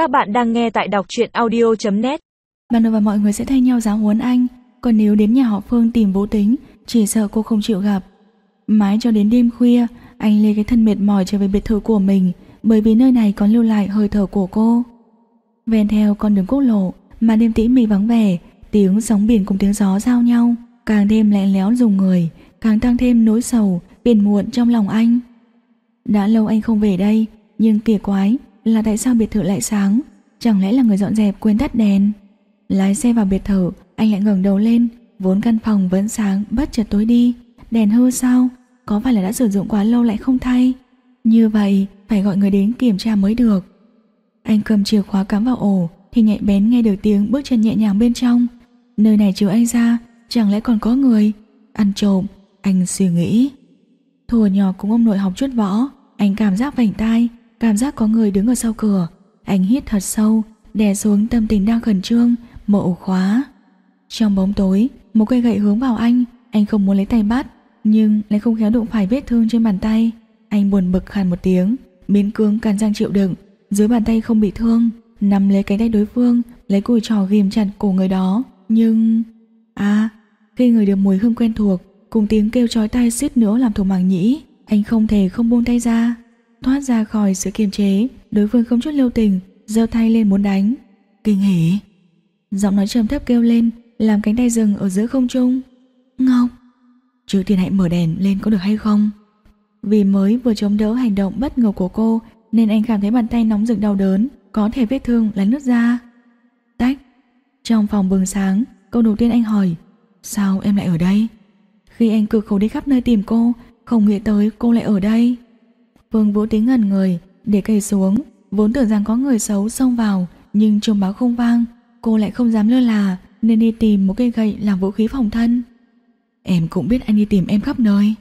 Các bạn đang nghe tại đọc truyện audio.net Ban đầu và mọi người sẽ thay nhau giáo huấn anh. Còn nếu đến nhà họ Phương tìm vô tính, Chỉ sợ cô không chịu gặp. Mãi cho đến đêm khuya, Anh lê cái thân mệt mỏi trở về biệt thự của mình, Bởi vì nơi này còn lưu lại hơi thở của cô. Ven theo con đường quốc lộ, Mà đêm tĩnh mì vắng vẻ, Tiếng sóng biển cùng tiếng gió giao nhau, Càng thêm lẽ léo dùng người, Càng tăng thêm nỗi sầu, Phiền muộn trong lòng anh. Đã lâu anh không về đây, Nhưng kỳ quái là tại sao biệt thự lại sáng? Chẳng lẽ là người dọn dẹp quên tắt đèn? Lái xe vào biệt thự, Anh lại ngẩng đầu lên. Vốn căn phòng vẫn sáng, bất chợt tối đi. Đèn hư sao? Có phải là đã sử dụng quá lâu lại không thay? Như vậy, phải gọi người đến kiểm tra mới được. Anh cầm chìa khóa cắm vào ổ, Thì nhạy bén nghe được tiếng bước chân nhẹ nhàng bên trong. Nơi này trừ anh ra, Chẳng lẽ còn có người? Ăn trộm, Anh suy nghĩ. Thùa nhỏ cùng ông nội học chút võ, Anh cảm giác vành tai. Cảm giác có người đứng ở sau cửa. Anh hít thật sâu, Đè xuống tâm tình đang khẩn trương Mở ổ khóa. Trong bóng tối, Một cây gậy hướng vào anh. Anh không muốn lấy tay bắt, Nhưng lại không khéo đụng phải vết thương trên bàn tay. Anh buồn bực khàn một tiếng biến cương càn răng chịu đựng. Dưới bàn tay không bị thương, Nắm lấy cánh tay đối phương, Lấy cùi trò ghim chặt cổ người đó. Nhưng... À... Khi người được mùi hương quen thuộc, Cùng tiếng kêu chói tai suýt nữa làm thủng màng nhĩ. Anh không thể không buông tay ra. Thoát ra khỏi sự kiềm chế. Đối phương không chút lưu tình giơ tay lên muốn đánh. Kinh hỉ. Giọng nói trầm thấp kêu lên Làm cánh tay dừng ở giữa không trung. Ngọc. Trước tiên hãy mở đèn lên có được hay không? Vì mới vừa chống đỡ hành động bất ngờ của cô Nên anh cảm thấy bàn tay nóng rực đau đớn Có thể vết thương là nứt ra Tách. Trong phòng bừng sáng Câu đầu tiên anh hỏi Sao em lại ở đây? Khi anh cực khổ đi khắp nơi tìm cô Không nghĩ tới cô lại ở đây Vương Vũ Tính ngẩn người, Để cây xuống, Vốn tưởng rằng có người xấu xông vào, Nhưng chuông báo không vang, Cô lại không dám lơ là, Nên đi tìm một cây gậy làm vũ khí phòng thân. Em cũng biết anh đi tìm em khắp nơi.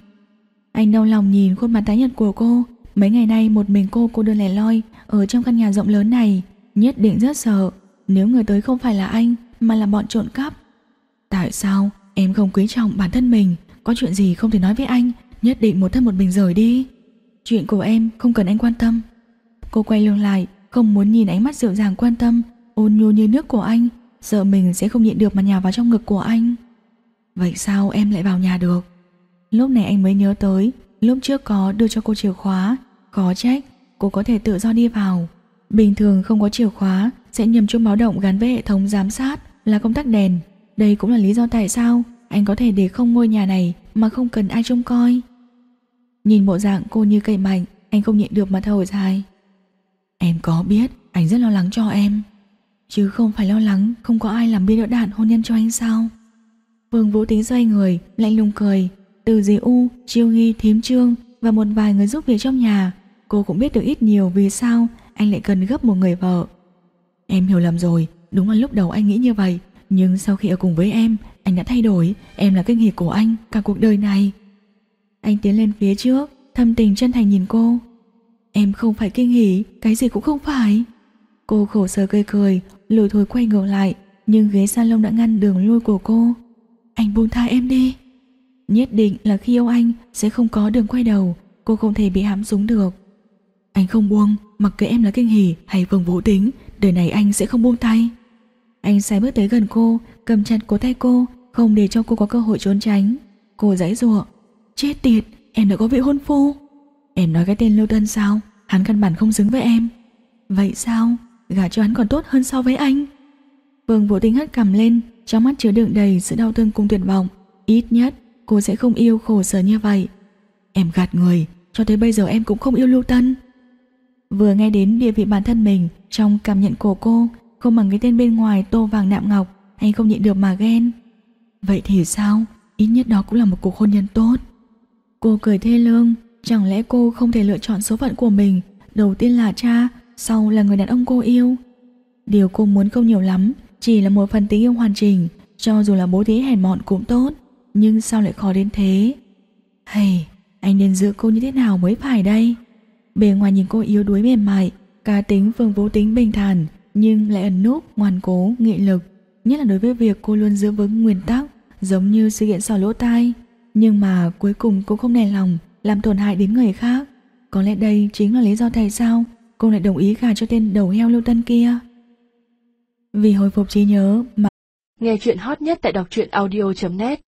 Anh đau lòng nhìn khuôn mặt tái nhật của cô, Mấy ngày nay một mình cô cô đơn lẻ loi Ở trong căn nhà rộng lớn này, Nhất định rất sợ, Nếu người tới không phải là anh, Mà là bọn trộn cắp. Tại sao em không quý trọng bản thân mình, Có chuyện gì không thể nói với anh, Nhất định một thân một mình rời đi. Chuyện của em không cần anh quan tâm. Cô quay lưng lại, Không muốn nhìn ánh mắt dịu dàng quan tâm, Ôn nhu như nước của anh. Sợ mình sẽ không nhịn được mà nhào vào trong ngực của anh. Vậy sao em lại vào nhà được? Lúc này anh mới nhớ tới, Lúc trước có đưa cho cô chìa khóa. Có trách, cô có thể tự do đi vào. Bình thường không có chìa khóa, Sẽ nhầm chuông báo động gắn với hệ thống giám sát Là công tắc đèn. Đây cũng là lý do tại sao Anh có thể để không ngôi nhà này Mà không cần ai trông coi. Nhìn bộ dạng cô như cây mạnh Anh không nhịn được mà thở dài. Em có biết anh rất lo lắng cho em Chứ không phải lo lắng Không có ai làm bia đỡ đạn hôn nhân cho anh sao? Vương Vũ Tính xoay người Lạnh lùng cười. Từ dì U, Chiêu Nghi, Thím Trương Và một vài người giúp việc trong nhà Cô cũng biết được ít nhiều vì sao Anh lại cần gấp một người vợ. Em hiểu lầm rồi Đúng là lúc đầu anh nghĩ như vậy Nhưng sau khi ở cùng với em Anh đã thay đổi Em là kinh hỉ của anh Cả cuộc đời này anh tiến lên phía trước, Thâm tình chân thành nhìn cô. Em không phải kinh hỉ, Cái gì cũng không phải. Cô khổ sở cười cười, Lùi thôi quay ngược lại, Nhưng ghế salon đã ngăn đường lui của cô. Anh buông tha em đi. Nhất định là khi yêu anh, Sẽ không có đường quay đầu, Cô không thể bị hãm súng được. Anh không buông, Mặc kệ em là kinh hỉ hay vầng vũ tính, Đời này anh sẽ không buông tay. Anh sai bước tới gần cô, Cầm chặt cổ tay cô, Không để cho cô có cơ hội trốn tránh. Cô giãy giụa Chết tiệt, em đã có vị hôn phu. Em nói cái tên Lưu Tân sao? Hắn căn bản không xứng với em. Vậy sao? Gả cho hắn còn tốt hơn so với anh. Vương Vũ Tinh hất cầm lên, trong mắt chứa đựng đầy sự đau thương cùng tuyệt vọng. Ít nhất, cô sẽ không yêu khổ sở như vậy. Em gạt người, cho tới bây giờ em cũng không yêu Lưu Tân. Vừa nghe đến địa vị bản thân mình trong cảm nhận của cô, không bằng cái tên bên ngoài tô vàng nạm ngọc, anh không nhịn được mà ghen. Vậy thì sao? Ít nhất đó cũng là một cuộc hôn nhân tốt. Cô cười thê lương, chẳng lẽ cô không thể lựa chọn số phận của mình, đầu tiên là cha, sau là người đàn ông cô yêu. Điều cô muốn không nhiều lắm, chỉ là một phần tình yêu hoàn chỉnh, cho dù là bố thí hèn mọn cũng tốt, nhưng sao lại khó đến thế? Hay, anh nên giữ cô như thế nào mới phải đây? Bề ngoài nhìn cô yếu đuối mềm mại, cá tính phương vô tính bình thản, nhưng lại ẩn núp, ngoan cố, nghị lực, nhất là đối với việc cô luôn giữ vững nguyên tắc, giống như sự kiện sò lỗ tai. Nhưng mà cuối cùng cũng không nề lòng, Làm tổn hại đến người khác Có lẽ đây chính là lý do tại sao cô lại đồng ý gả cho tên đầu heo Lưu Tân kia. Vì hồi phục trí nhớ mà Nghe chuyện hot nhất tại đọc truyện audio.net